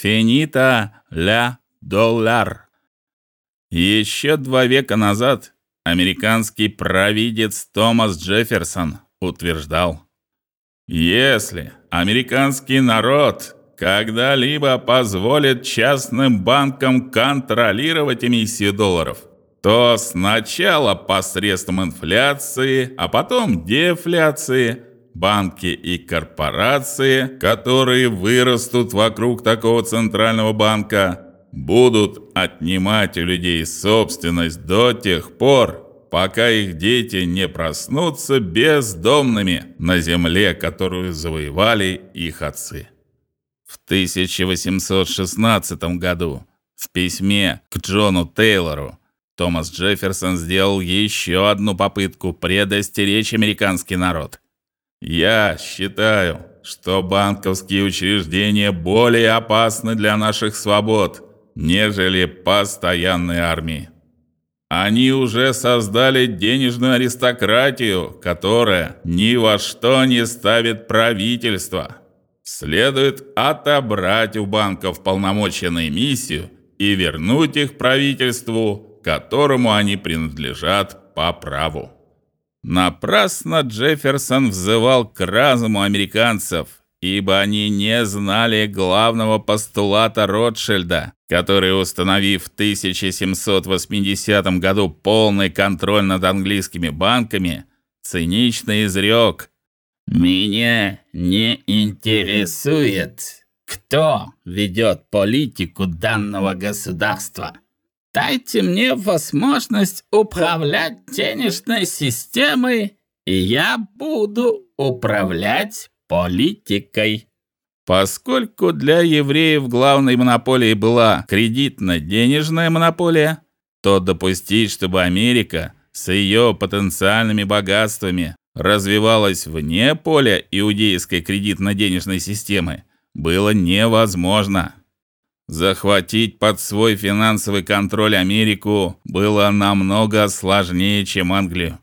«Финита ля доллар». Еще два века назад американский провидец Томас Джефферсон утверждал: если американский народ когда-либо позволит частным банкам контролировать эмиссию долларов, то сначала посредством инфляции, а потом дефляции банки и корпорации, которые вырастут вокруг такого центрального банка, будут отнимать у людей собственность до тех пор, пока их дети не проснутся бездомными на земле, которую завоевали их отцы. В 1816 году в письме к Джону Тейлору Томас Джефферсон сделал еще одну попытку предостеречь американский народ. Я считаю, что банковские учреждения более опасны для наших свобод, нежели постоянные армии. Они уже создали денежную аристократию, которая ни во что не ставит правительство. Следует отобрать у банков полномочия на эмиссию и вернуть их правительству, которому они принадлежат по праву. Напрасно Джефферсон взывал к разуму американцев, ибо они не знали главного постулата Ротшильда, который, установив в 1780 году полный контроль над английскими банками, цинично изрек «Меня не интересует, кто ведет политику данного государства». Дайте мне возможность управлять денежной системой, и я буду управлять политикой. Поскольку для евреев главной монополией была кредитно-денежная монополия, то допустить, чтобы Америка с ее потенциальными богатствами развивалась вне поля иудейской кредитно-денежной системы было невозможно. Захватить под свой финансовый контроль Америку было намного сложнее, чем Англию.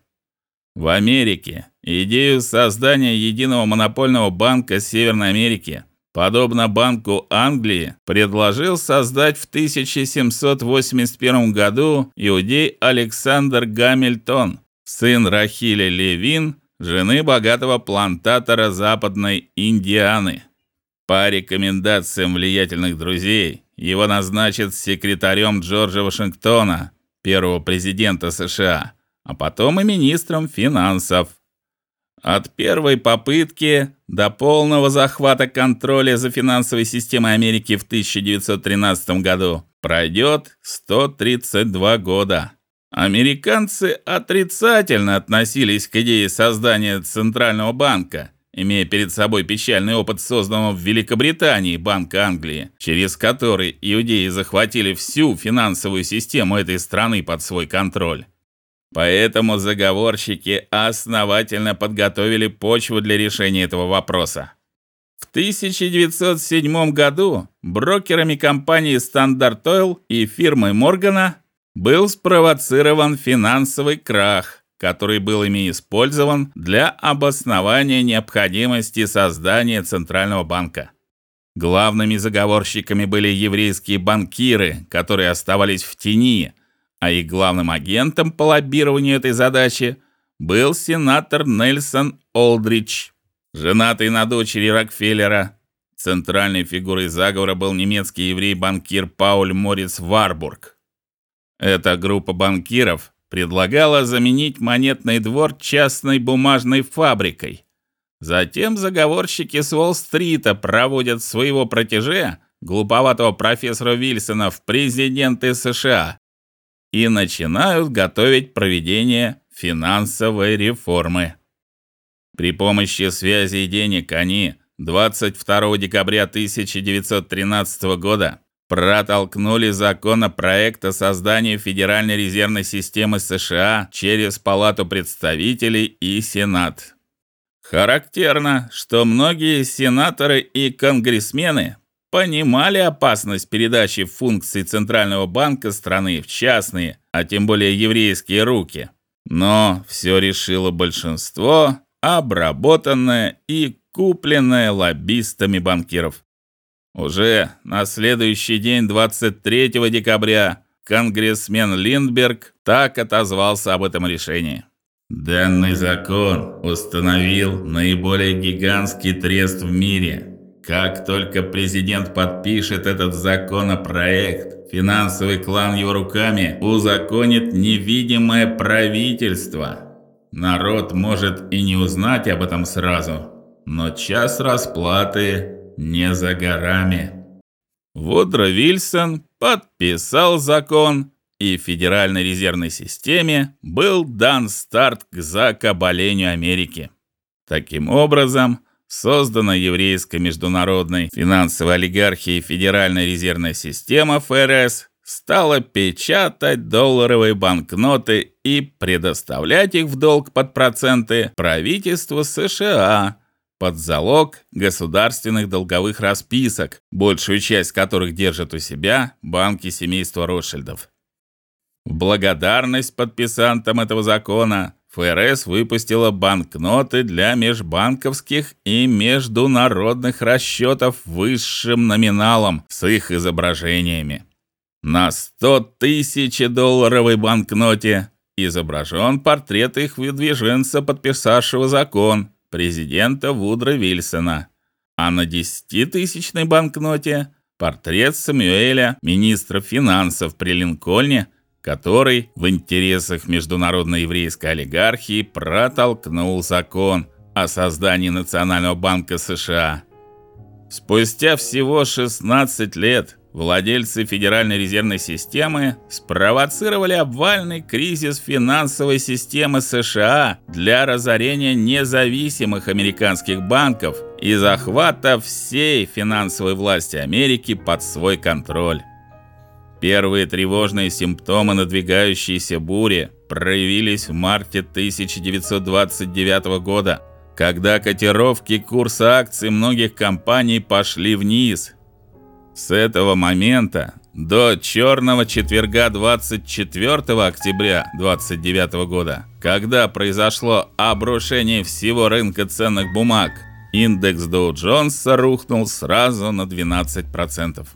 В Америке идею создания единого монопольного банка Северной Америки, подобно Банку Англии, предложил создать в 1781 году иудей Александр Гамильтон, сын Рахили Левин, жены богатого плантатора Западной Индианы. По рекомендациям влиятельных друзей, его назначат секретарем Джорджа Вашингтона, первого президента США, а потом и министром финансов. От первой попытки до полного захвата контроля за финансовой системой Америки в 1913 году пройдет 132 года. Американцы отрицательно относились к идее создания центрального банка имея перед собой печальный опыт созданного в Великобритании Банка Англии, через который иудеи захватили всю финансовую систему этой страны под свой контроль. Поэтому заговорщики основательно подготовили почву для решения этого вопроса. В 1907 году брокерами компании Standard Oil и фирмы Моргана был спровоцирован финансовый крах, который был ими использован для обоснования необходимости создания центрального банка. Главными заговорщиками были еврейские банкиры, которые оставались в тени, а их главным агентом по лоббированию этой задачи был сенатор Нельсон Олдрич, женатый на дочери Рокфеллера. Центральной фигурой заговора был немецкий еврей-банкир Пауль Мориц Варбург. Эта группа банкиров предлагала заменить монетный двор частной бумажной фабрикой. Затем заговорщики с Уолл-стрита проводят своего протеже, глуповатого профессора Вильсона, в президенты США и начинают готовить проведение финансовой реформы. При помощи связи и денег они 22 декабря 1913 года протолкнули законопроект о создании Федеральной резервной системы США через Палату представителей и Сенат. Характерно, что многие сенаторы и конгрессмены понимали опасность передачи функций центрального банка страны в частные, а тем более еврейские руки. Но все решило большинство, обработанное и купленное лоббистами банкиров. Уже на следующий день, 23 декабря, конгрессмен Линдберг так отозвался об этом решении. Данный закон установил наиболее гигантский трест в мире. Как только президент подпишет этот законопроект, финансовый клан его руками узаконит невидимое правительство. Народ может и не узнать об этом сразу, но час расплаты не за горами. Вудро Вильсон подписал закон и Федеральной резервной системе был дан старт к закабалению Америки. Таким образом, создана еврейская международная финансовая олигархия и Федеральная резервная система ФРС стала печатать долларовые банкноты и предоставлять их в долг под проценты правительству США под залог государственных долговых расписок, большую часть которых держат у себя банки семейства Ротшильдов. В благодарность подписантам этого закона ФРС выпустила банкноты для межбанковских и международных расчетов высшим номиналом с их изображениями. На 100 тысяч долларовой банкноте изображен портрет их выдвиженца, подписавшего закон, президента Вудро Вильсона, а на 10-тысячной банкноте портрет Самуэля, министра финансов при Линкольне, который в интересах международной еврейской олигархии протолкнул закон о создании Национального банка США. Спустя всего 16 лет владельцы Федеральной резервной системы спровоцировали обвальный кризис финансовой системы США для разорения независимых американских банков и захвата всей финансовой власти Америки под свой контроль. Первые тревожные симптомы надвигающейся бури проявились в марте 1929 года, когда котировки курса акций многих компаний пошли вниз. С этого момента до черного четверга 24 октября 29 года, когда произошло обрушение всего рынка ценных бумаг, индекс Dow Jones рухнул сразу на 12%.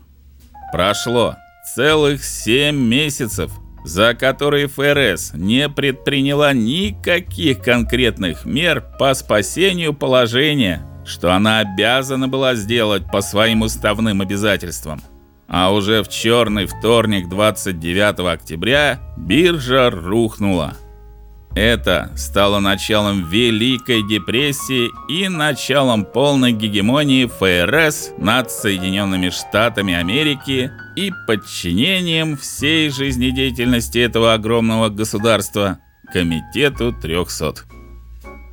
Прошло целых 7 месяцев, за которые ФРС не предприняла никаких конкретных мер по спасению положения, что она обязана была сделать по своим уставным обязательствам. А уже в черный вторник 29 октября биржа рухнула. Это стало началом Великой депрессии и началом полной гегемонии ФРС над Соединенными Штатами Америки и подчинением всей жизнедеятельности этого огромного государства комитету 300.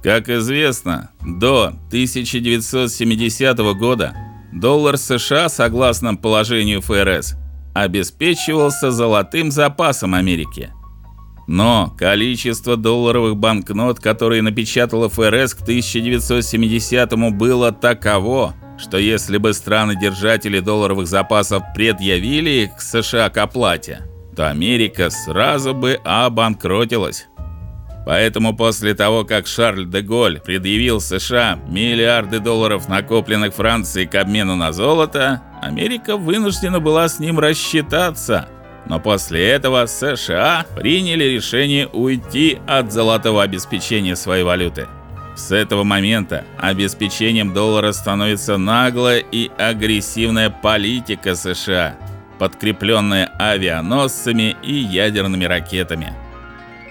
Как известно, до 1970 года доллар США, согласно положению ФРС, обеспечивался золотым запасом Америки – но количество долларовых банкнот, которые напечатала ФРС к 1970-му, было таково, что если бы страны-держатели долларовых запасов предъявили их к США к оплате, то Америка сразу бы обанкротилась. Поэтому после того, как Шарль де Голль предъявил США миллиарды долларов, накопленных Францией к обмену на золото, Америка вынуждена была с ним рассчитаться – но после этого США приняли решение уйти от золотого обеспечения своей валюты. С этого момента обеспечением доллара становится наглая и агрессивная политика США, подкрепленная авианосцами и ядерными ракетами.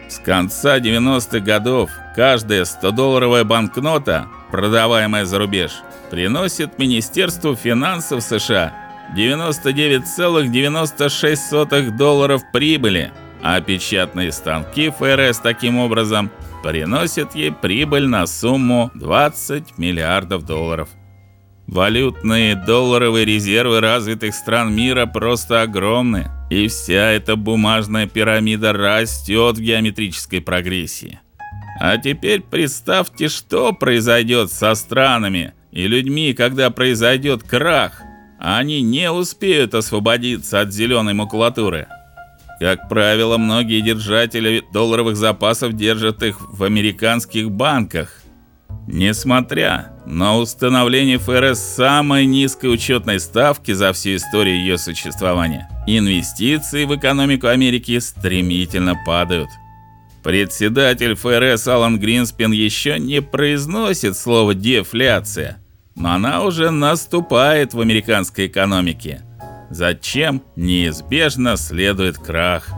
С конца 90-х годов каждая 100-долларовая банкнота, продаваемая за рубеж, приносит Министерству финансов США 99,96 долларов прибыли, а печатные станки ФРС таким образом приносят ей прибыль на сумму 20 миллиардов долларов. Валютные долларовые резервы развитых стран мира просто огромны, и вся эта бумажная пирамида растет в геометрической прогрессии. А теперь представьте, что произойдет со странами и людьми, когда произойдет крах они не успеют освободиться от зеленой макулатуры. Как правило, многие держатели долларовых запасов держат их в американских банках. Несмотря на установление ФРС самой низкой учетной ставки за всю историю ее существования, инвестиции в экономику Америки стремительно падают. Председатель ФРС Алан Гринспен еще не произносит слово дефляция, но она уже наступает в американской экономике. Зачем неизбежно следует крах.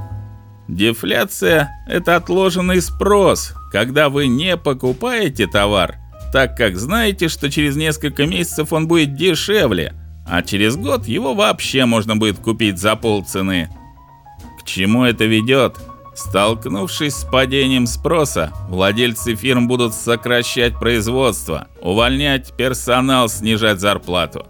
Дефляция это отложенный спрос, когда вы не покупаете товар, так как знаете, что через несколько месяцев он будет дешевле, а через год его вообще можно будет купить за полцены. К чему это ведет? Столкнувшись с падением спроса, владельцы фирм будут сокращать производство, увольнять персонал, снижать зарплату.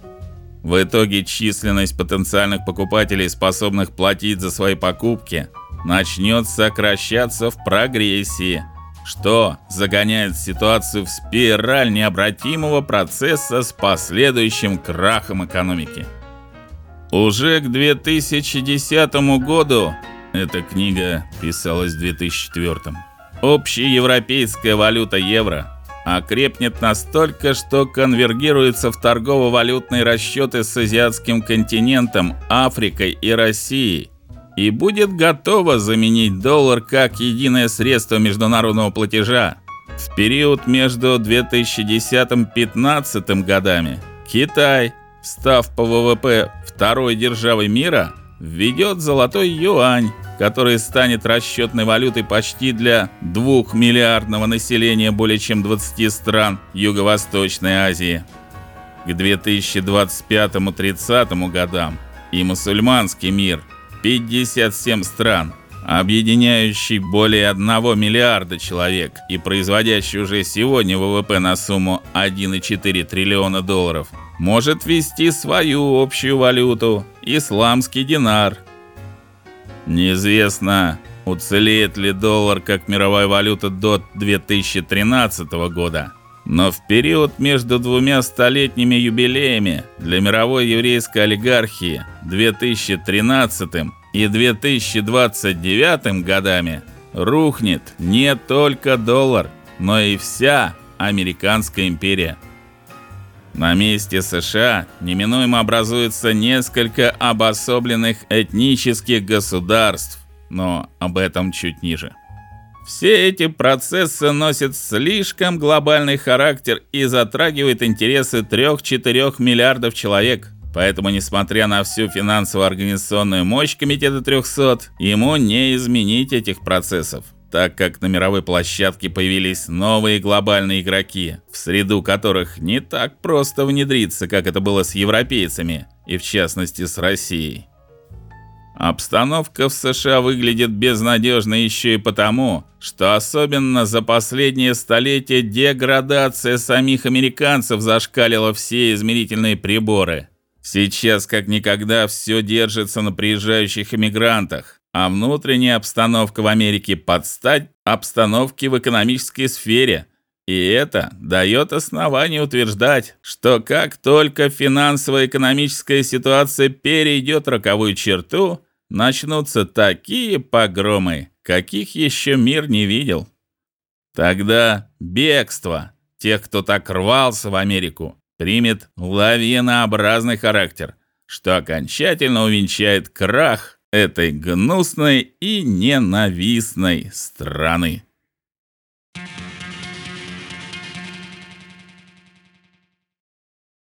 В итоге численность потенциальных покупателей, способных платить за свои покупки, начнет сокращаться в прогрессии, что загоняет ситуацию в спираль необратимого процесса с последующим крахом экономики. Уже к 2010 году эта книга писалась в 2004 общеевропейская валюта евро окрепнет настолько, что конвергируется в торгово-валютные расчеты с азиатским континентом, Африкой и Россией и будет готова заменить доллар как единое средство международного платежа. В период между 2010-15 годами Китай, став по ВВП второй державой мира, введет золотой юань, который станет расчетной валютой почти для 2 миллиардного населения более чем 20 стран Юго-Восточной Азии. К 2025-30 годам и мусульманский мир 57 стран, объединяющий более 1 миллиарда человек и производящий уже сегодня ВВП на сумму 1,4 триллиона долларов, может ввести свою общую валюту исламский динар. Неизвестно, уцелеет ли доллар как мировая валюта до 2013 года. Но в период между двумя столетними юбилеями для мировой еврейской олигархии 2013 и 2029 годами рухнет не только доллар, но и вся американская империя. На месте США неминуемо образуется несколько обособленных этнических государств, но об этом чуть ниже. Все эти процессы носят слишком глобальный характер и затрагивают интересы 3-4 миллиардов человек. Поэтому, несмотря на всю финансово-организационную мощь комитета 300, ему не изменить этих процессов, так как на мировой площадке появились новые глобальные игроки, в среду которых не так просто внедриться, как это было с европейцами, и в частности с Россией. Обстановка в США выглядит безнадежно еще и потому, что особенно за последнее столетие деградация самих американцев зашкалила все измерительные приборы. Сейчас как никогда все держится на приезжающих иммигрантах, а внутренняя обстановка в Америке под стать обстановке в экономической сфере. И это дает основание утверждать, что как только финансово-экономическая ситуация перейдет роковую черту, начнутся такие погромы, каких еще мир не видел. Тогда бегство тех, кто так рвался в Америку, примет лавинообразный характер, что окончательно увенчает крах этой гнусной и ненавистной страны. Thank